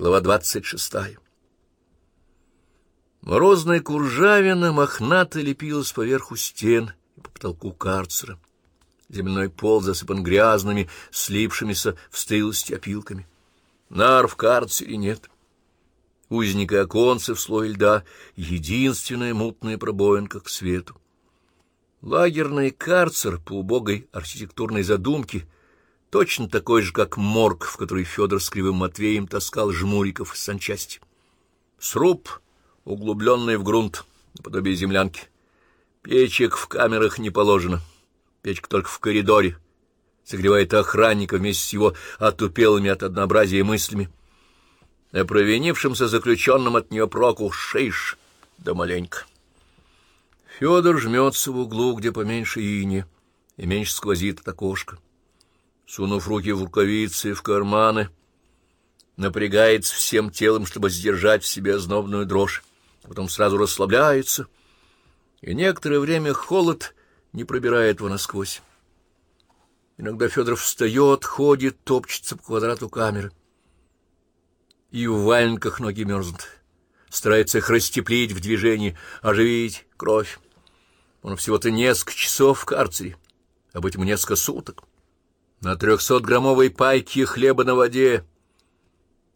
Глава двадцать шестая. Морозная куржавина мохнато лепилась поверху стен и по потолку карцера. Земляной пол засыпан грязными, слипшимися в стылости опилками. Нар в карцере нет. Узник и оконцы в слой льда — единственная мутная пробоинка к свету. Лагерный карцер по убогой архитектурной задумке точно такой же, как морг, в который Федор с Кривым Матвеем таскал жмуриков с санчасти. Сруб, углубленный в грунт, наподобие землянки. Печек в камерах не положено. Печка только в коридоре. Согревает охранника вместе с его отупелыми от однообразия мыслями. А провинившимся заключенным от нее проку шиш да маленько. Федор жмется в углу, где поменьше ини, и меньше сквозит от окошка. Сунув руки в рукавицы и в карманы, напрягается всем телом, чтобы сдержать в себе ознобную дрожь, потом сразу расслабляется, и некоторое время холод не пробирает его насквозь. Иногда Федор встает, ходит, топчется по квадрату камеры. И в валенках ноги мерзнут. Старается их растеплить в движении, оживить кровь. Он всего-то несколько часов в карцере, а быть ему несколько суток. На трехсотграммовой пайке хлеба на воде.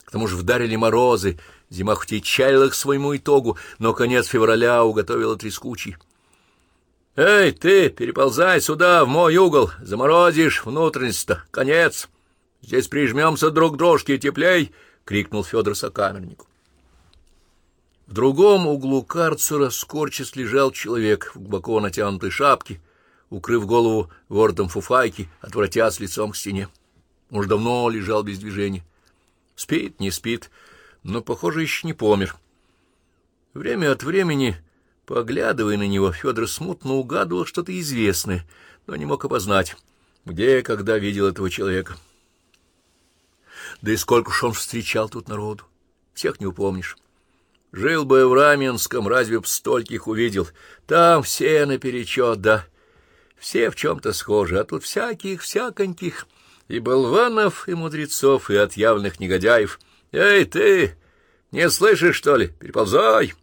К тому же вдарили морозы, зима хоть и чаяла к своему итогу, но конец февраля уготовила трескучий. «Эй, ты, переползай сюда, в мой угол, заморозишь внутренность-то, конец! Здесь прижмемся друг к дружке, теплей!» — крикнул Федор сокамернику. В другом углу карцера скорчись лежал человек в глубоко натянутой шапке, укрыв голову воротом фуфайки, отвратясь лицом к стене. Уж давно лежал без движения. Спит, не спит, но, похоже, еще не помер. Время от времени, поглядывая на него, Федор смутно угадывал что-то известное, но не мог опознать, где и когда видел этого человека. Да и сколько ж он встречал тут народу, всех не упомнишь. Жил бы в Раменском, разве б стольких увидел. Там все наперечет, да, все в чем-то схожи, а тут всяких, всяконьких, и болванов, и мудрецов, и отъявленных негодяев. Эй, ты, не слышишь, что ли? Переползай!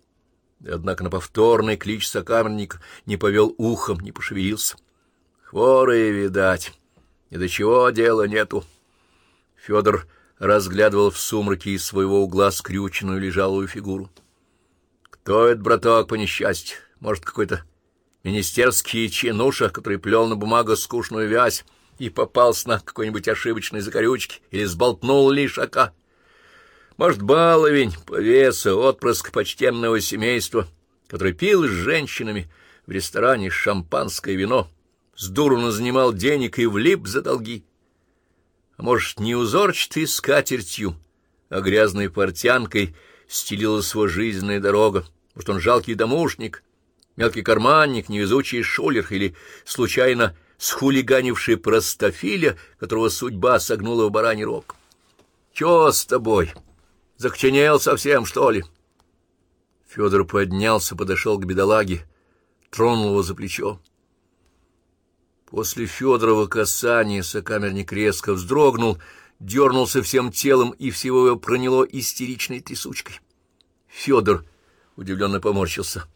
Однако на повторный клич сокамерник не повел ухом, не пошевелился. Хворые, видать, ни до чего дела нету. Федор разглядывал в сумраке из своего угла скрюченную лежалую фигуру. Кто это, браток, по несчастью? Может, какой-то министерский чинуша, который плел на бумагу скучную вязь и попался на какой-нибудь ошибочной закорючке или сболтнул лишака? Может, баловень, повеса, отпрыск почтенного семейства, который пил с женщинами в ресторане шампанское вино, с дуру занимал денег и влип за долги? А может, не узорчатой скатертью, а грязной портянкой — стелилась его жизненная дорога. Может, он жалкий домушник, мелкий карманник, невезучий шулер или, случайно, схулиганивший простофиля, которого судьба согнула в бараний рог. — Чё с тобой? Закченел совсем, что ли? Федор поднялся, подошел к бедолаге, тронул его за плечо. После Федорова касания сокамерник резко вздрогнул — дернулся всем телом, и всего его проняло истеричной трясучкой. Федор удивленно поморщился,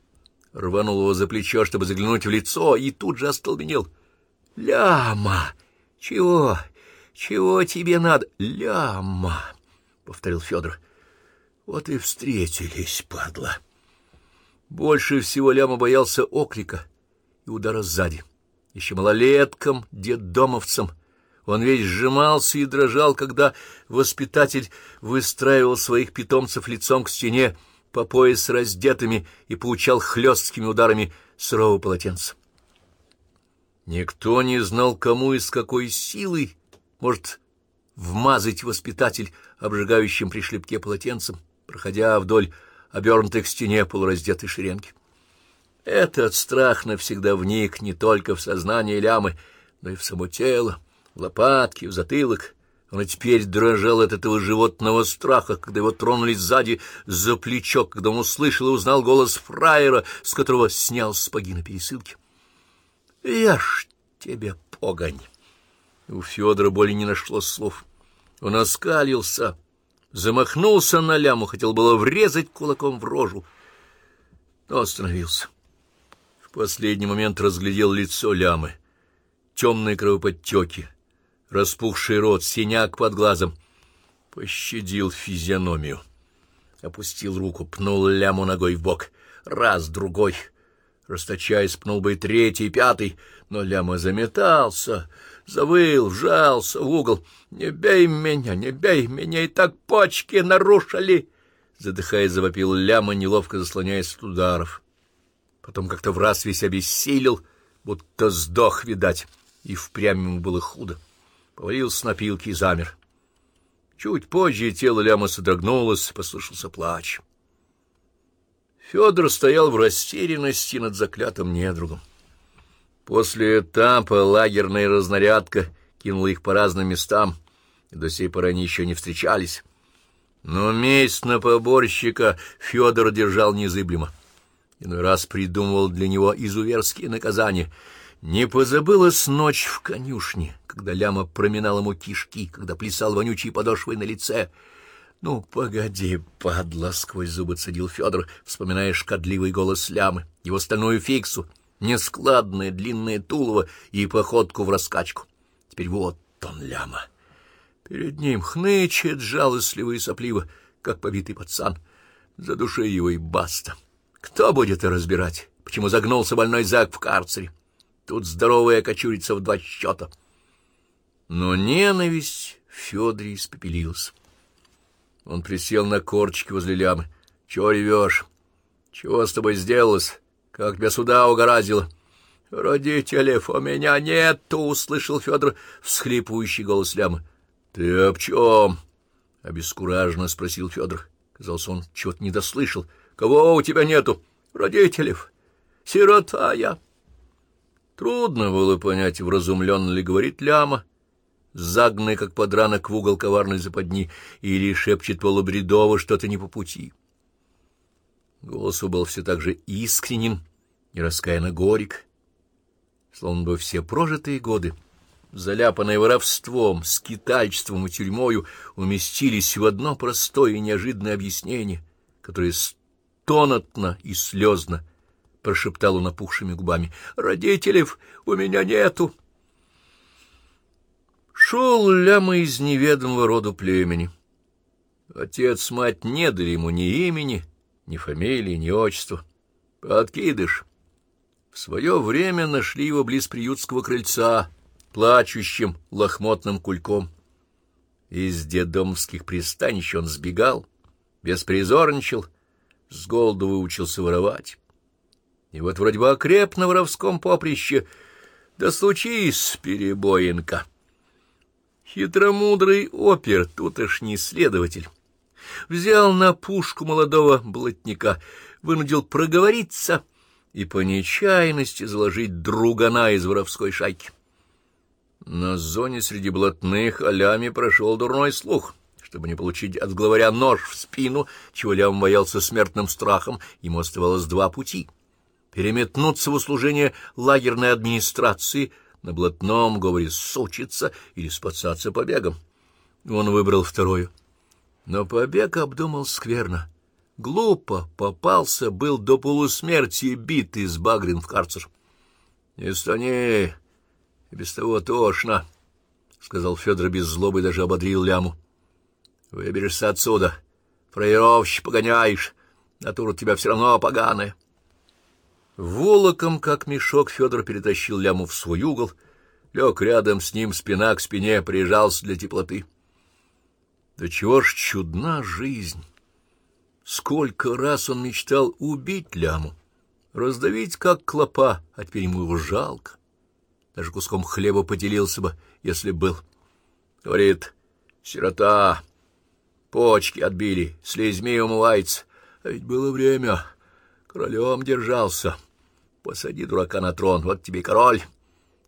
рванул его за плечо, чтобы заглянуть в лицо, и тут же остолбенел. — Ляма! Чего? Чего тебе надо? Ляма! — повторил Федор. — Вот и встретились, падла. Больше всего Ляма боялся оклика и удара сзади. Еще малолеткам, детдомовцам — он весь сжимался и дрожал, когда воспитатель выстраивал своих питомцев лицом к стене, по пояс раздетыми и поучал хлесткими ударами сырого полотенца. Никто не знал, кому и с какой силой может вмазать воспитатель обжигающим при шлепке полотенцем, проходя вдоль обернутой к стене полураздетой шеренги. Этот страх навсегда вник не только в сознание лямы, но и в само тело в лопатки, в затылок. Он и теперь дрожал от этого животного страха, когда его тронули сзади за плечо, когда он услышал и узнал голос фраера, с которого снял спаги на пересылке. — Я ж тебе погонь! У Федора боли не нашло слов. Он оскалился, замахнулся на ляму, хотел было врезать кулаком в рожу, но остановился. В последний момент разглядел лицо лямы, темные кровоподтеки, распухший рот, синяк под глазом. Пощадил физиономию. Опустил руку, пнул ляму ногой в бок. Раз, другой. Расточаясь, пнул бы и третий, и пятый, но ляма заметался, завыл, вжался в угол. «Не бей меня, не бей меня, и так почки нарушили!» Задыхаясь, завопил ляма, неловко заслоняясь от ударов. Потом как-то в раз весь обессилел, будто сдох, видать, и впрямь ему было худо. Повалился на пилки и замер. Чуть позже тело ляма содрогнулось, послышался плач. Федор стоял в растерянности над заклятым недругом. После этапа лагерная разнарядка кинула их по разным местам, и до сей поры они еще не встречались. Но месть на поборщика Федор держал незыблемо. Иной раз придумывал для него изуверские наказания — не позабылась ночь в конюшне, когда ляма проминал ему кишки, когда плясал вонючей подошвой на лице. «Ну, погоди, падла!» — сквозь зубы цедил Федор, вспоминая шкодливый голос лямы, его стальную фиксу, нескладное длинное тулово и походку в раскачку. Теперь вот он, ляма. Перед ним хнычет жалостливо и сопливо, как побитый пацан. За душой его и баста. Кто будет разбирать, почему загнулся больной зак в карцере? Тут здоровая кочурица в два счета. Но ненависть Федоре испепелилась. Он присел на корчики возле лямы. — Чего ревешь? Чего с тобой сделалось? Как тебя сюда угораздило? — Родителей у меня нету! — услышал Федор всхлипывающий голос лямы. — Ты об чем? — обескураженно спросил Федор. Казалось, он чего-то не дослышал. — Кого у тебя нету? — Родителей. Сирота я. Трудно было понять, вразумленно ли говорит ляма, загнанный, как подранок, в угол коварной западни, или шепчет полубредово что-то не по пути. Голос был все так же искренним и раскаянно горек, словно бы все прожитые годы, заляпанные воровством, скитальством и тюрьмою, уместились в одно простое и неожиданное объяснение, которое стонотно и слезно прошептал он опухшими губами. — Родителей у меня нету. Шел ляма из неведомого роду племени. Отец-мать не дали ему ни имени, ни фамилии, ни отчества. Подкидыш. В свое время нашли его близ приютского крыльца, плачущим лохмотным кульком. Из дедомских пристанищ он сбегал, беспризорничал, с голоду выучился воровать. И вот вроде бы окреп на воровском поприще, да случись перебоинка. Хитромудрый опер, тутошний следователь, взял на пушку молодого блатника, вынудил проговориться и по нечаянности заложить другана из воровской шайки. На зоне среди блатных алями прошел дурной слух. Чтобы не получить от главаря нож в спину, чего лям боялся смертным страхом, ему оставалось два пути — переметнуться в услужение лагерной администрации, на блатном говоре сучиться или спасаться побегом. Он выбрал второе. Но побег обдумал скверно. Глупо попался, был до полусмерти битый с Багрин в карцер. — Не стани, без того тошно, — сказал Федор без злобы даже ободрил ляму. — Выберешься отсюда, фраеровщик погоняешь, натура тебя все равно поганая. — Волоком, как мешок, Федор перетащил ляму в свой угол, лег рядом с ним спина к спине, прижался для теплоты. Да чего ж чудна жизнь! Сколько раз он мечтал убить ляму, раздавить, как клопа, а теперь ему его жалко. Даже куском хлеба поделился бы, если был. Говорит, сирота, почки отбили, слезьми умывается. А ведь было время, королем держался. Посади дурака на трон, вот тебе король.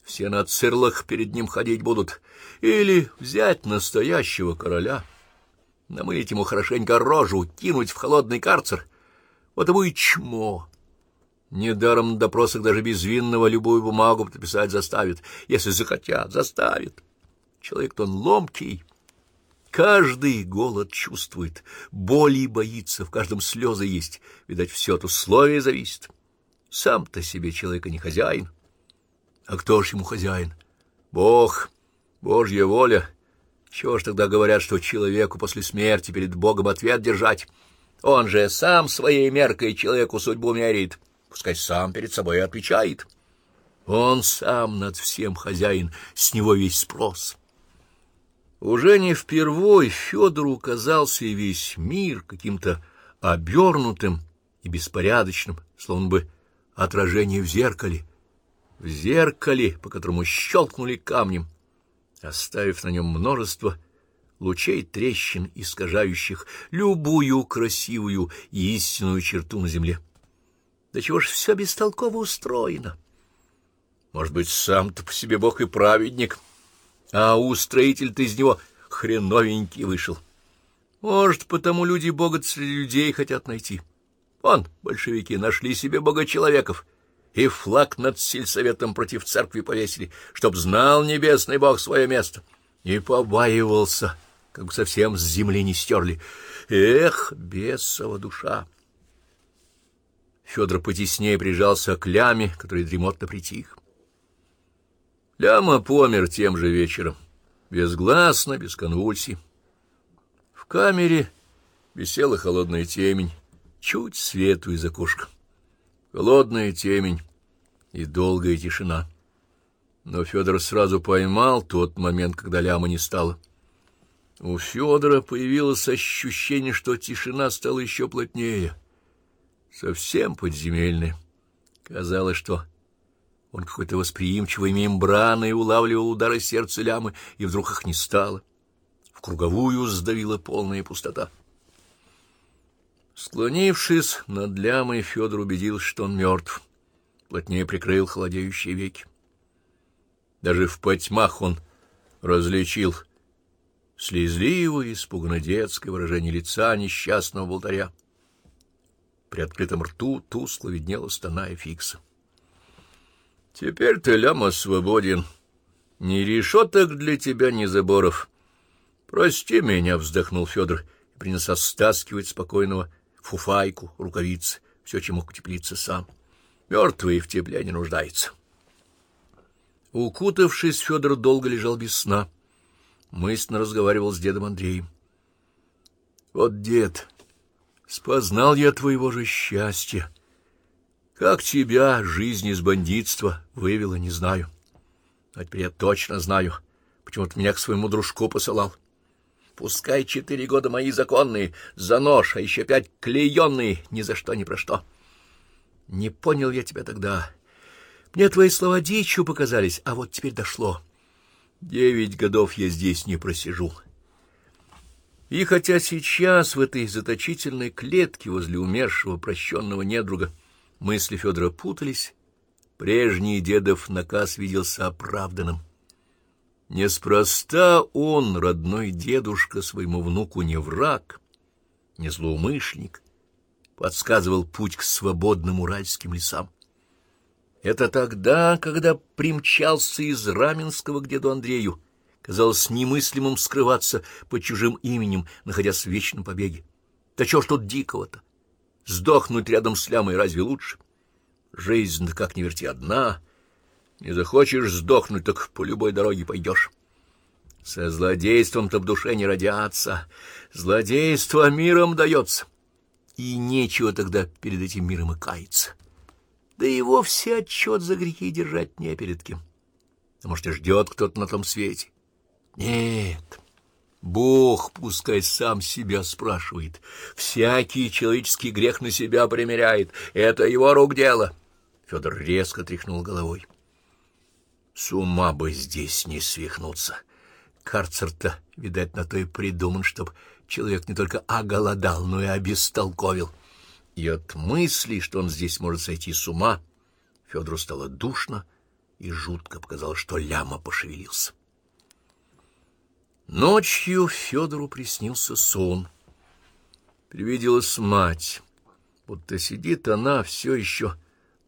Все на цирлах перед ним ходить будут. Или взять настоящего короля, намылить ему хорошенько рожу, кинуть в холодный карцер. Вот ему и чмо. Недаром на допросах даже безвинного любую бумагу подписать заставят. Если захотят, заставят. Человек-то он ломкий. Каждый голод чувствует, боли боится, в каждом слезы есть. Видать, все от условия зависит. Сам-то себе человека не хозяин. А кто ж ему хозяин? Бог, Божья воля. Чего ж тогда говорят, что человеку после смерти перед Богом ответ держать? Он же сам своей меркой человеку судьбу меряет. Пускай сам перед собой отвечает. Он сам над всем хозяин, с него весь спрос. Уже не впервой Федору казался весь мир каким-то обернутым и беспорядочным, словно бы отражение в зеркале. В зеркале, по которому щелкнули камнем, оставив на нем множество лучей трещин, искажающих любую красивую и истинную черту на земле. Да чего ж все бестолково устроено? Может быть, сам-то по себе бог и праведник, а устроитель-то из него хреновенький вышел. Может, потому люди бога среди людей хотят найти. Вон, большевики нашли себе бога-человеков и флаг над сельсоветом против церкви повесили, чтоб знал небесный бог свое место. И побаивался, как бы совсем с земли не стерли. Эх, бесова душа! Федор потеснее прижался к ляме, который дремотно притих. Ляма помер тем же вечером, безгласно, без конвульсий. В камере висела холодная темень, чуть свету из окошка. Холодная темень и долгая тишина. Но Федор сразу поймал тот момент, когда ляма не стало. У Федора появилось ощущение, что тишина стала еще плотнее — совсем подземельные. Казалось, что он какой-то восприимчивой мембраной улавливал удары сердца лямы, и вдруг их не стало. В круговую сдавила полная пустота. Склонившись над лямой, Федор убедился, что он мертв. Плотнее прикрыл холодеющие веки. Даже в потьмах он различил слезливое, испуганно детское выражение лица несчастного болтаря. При открытом рту тускло виднелась стона фикса. — Теперь ты, ляма, свободен. Ни решеток для тебя, ни заборов. — Прости меня, — вздохнул Федор и принялся стаскивать спокойного фуфайку, рукавицы, все, чем мог утеплиться сам. Мертвый в тепле не нуждается. Укутавшись, Федор долго лежал без сна. Мысленно разговаривал с дедом Андреем. — Вот дед... Спознал я твоего же счастья. Как тебя жизнь из бандитства вывела, не знаю. А теперь я точно знаю, почему ты меня к своему дружку посылал. Пускай четыре года мои законные, за нож, а еще пять клеенные, ни за что, ни про что. Не понял я тебя тогда. Мне твои слова дичью показались, а вот теперь дошло. Девять годов я здесь не просижу. И хотя сейчас в этой заточительной клетке возле умершего прощенного недруга мысли Федора путались, прежний дедов наказ виделся оправданным. Неспроста он, родной дедушка, своему внуку не враг, не злоумышленник, подсказывал путь к свободным уральским лесам. Это тогда, когда примчался из Раменского к деду Андрею, Казалось немыслимым скрываться под чужим именем, находясь в вечном побеге. Да чего ж тут дикого-то? Сдохнуть рядом с лямой разве лучше? Жизнь-то как ни верти одна. Не захочешь сдохнуть, так по любой дороге пойдешь. Со злодейством-то в душе не родятся. Злодейство миром дается. И нечего тогда перед этим миром и каяться. Да и вовсе отчет за грехи держать не перед кем. А может, и ждет кто-то на том свете. Нет, Бог пускай сам себя спрашивает. Всякий человеческий грех на себя примеряет. Это его рук дело. Федор резко тряхнул головой. С ума бы здесь не свихнуться. Карцер-то, видать, на то и придуман, чтоб человек не только оголодал, но и обестолковил. И от мысли, что он здесь может сойти с ума, Федору стало душно и жутко показалось, что ляма пошевелился. Ночью Федору приснился сон. Привиделась мать, будто сидит она все еще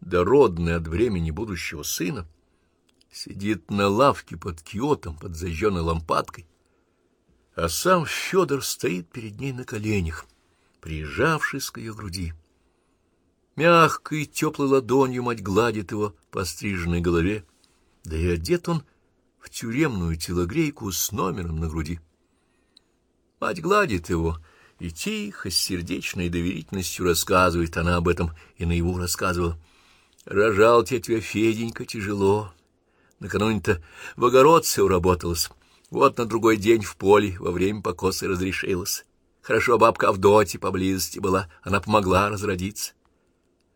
дородная от времени будущего сына, сидит на лавке под киотом, под зажженной лампадкой, а сам Федор стоит перед ней на коленях, прижавшись к ее груди. Мягкой теплой ладонью мать гладит его по стриженной голове, да и одет он в тюремную телогрейку с номером на груди. Мать гладит его, и тихо, с сердечной доверительностью рассказывает она об этом, и наяву рассказывала. «Рожал тебя, Феденька, тяжело. Накануне-то в огородце уработалась. Вот на другой день в поле во время покоса разрешилась. Хорошо бабка Авдотья поблизости была, она помогла разродиться.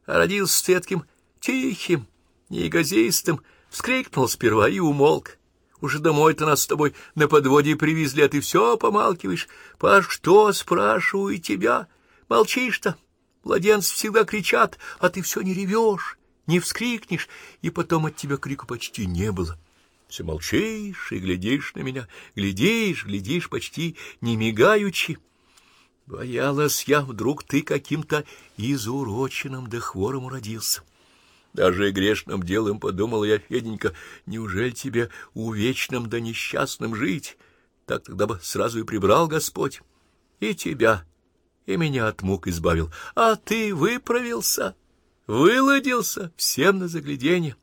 А родился таким тихим, неэгозистым, вскрикнул сперва и умолк. Уже домой-то нас с тобой на подводе привезли, а ты все помалкиваешь. По что, спрашиваю тебя? Молчишь-то? Младенцы всегда кричат, а ты все не ревешь, не вскрикнешь, и потом от тебя крику почти не было. Все молчишь и глядишь на меня, глядишь, глядишь почти не мигаючи. Боялась я, вдруг ты каким-то изуроченным да хвором уродился. Даже и грешным делом подумал я, Феденька, неужели тебе увечным да несчастным жить? Так тогда бы сразу и прибрал Господь. И тебя, и меня от мук избавил. А ты выправился, выладился, всем на загляденье.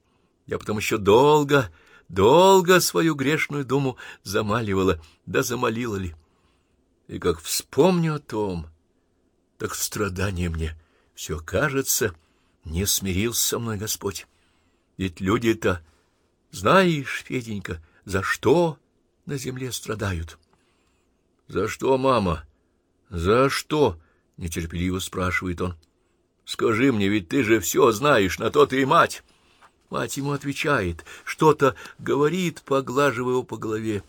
Я потом еще долго, долго свою грешную думу замаливала, да замолила ли. И как вспомню о том, так страдание мне все кажется не смирился со мной Господь. Ведь люди-то, знаешь, Феденька, за что на земле страдают? — За что, мама? За что? — нетерпеливо спрашивает он. — Скажи мне, ведь ты же все знаешь, на то ты и мать. Мать ему отвечает, что-то говорит, поглаживая его по голове,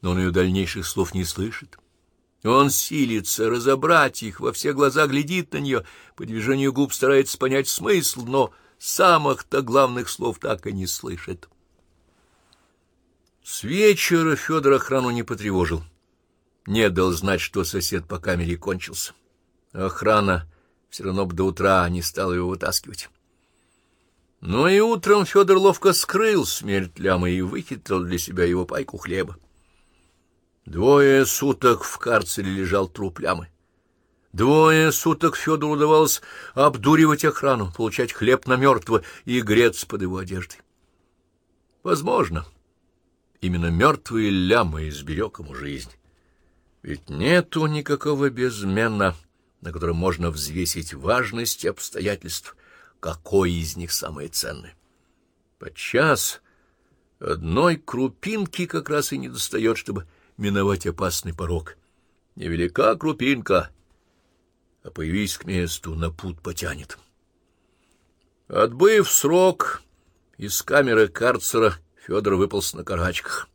но он ее дальнейших слов не слышит. — он силится разобрать их, во все глаза глядит на нее, по движению губ старается понять смысл, но самых-то главных слов так и не слышит. С вечера Федор охрану не потревожил. Не дал знать, что сосед по камере кончился. Охрана все равно бы до утра не стала его вытаскивать. Но и утром Федор ловко скрыл смерть лямы и выхитрил для себя его пайку хлеба. Двое суток в карцере лежал труп лямы. Двое суток Федору удавалось обдуривать охрану, получать хлеб на мертвого и греться под его одеждой. Возможно, именно мертвые лямы изберег ему жизнь. Ведь нету никакого безмена, на котором можно взвесить важность обстоятельств, какой из них самое ценное. Подчас одной крупинки как раз и не достает, чтобы миновать опасный порог. Невелика крупинка, а появись к месту, на путь потянет. Отбыв срок, из камеры карцера Федор выполз на карачках.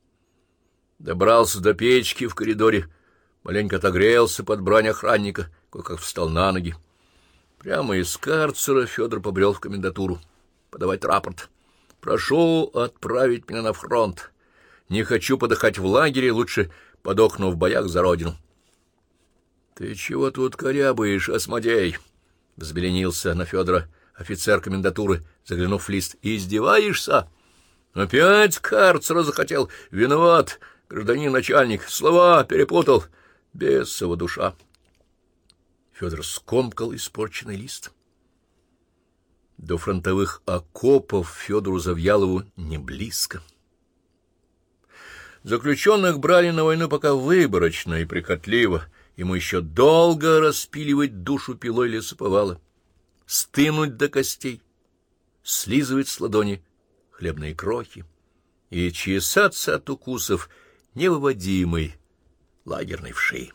Добрался до печки в коридоре, маленько отогрелся под брань охранника, кое-как встал на ноги. Прямо из карцера Федор побрел в комендатуру подавать рапорт. «Прошу отправить меня на фронт. Не хочу подыхать в лагере, лучше подохну в боях за родину. — Ты чего тут корябаешь, осмодей? — взбеленился на Федора офицер комендатуры, заглянув в лист. — Издеваешься? — Опять карцера захотел. Виноват, гражданин начальник. Слова перепутал. Бесова душа. Федор скомкал испорченный лист. До фронтовых окопов Федору Завьялову не близко. — Заключенных брали на войну пока выборочно и прихотливо. Ему еще долго распиливать душу пилой лесоповала, стынуть до костей, слизывать с ладони хлебные крохи и чесаться от укусов невыводимой лагерной вши.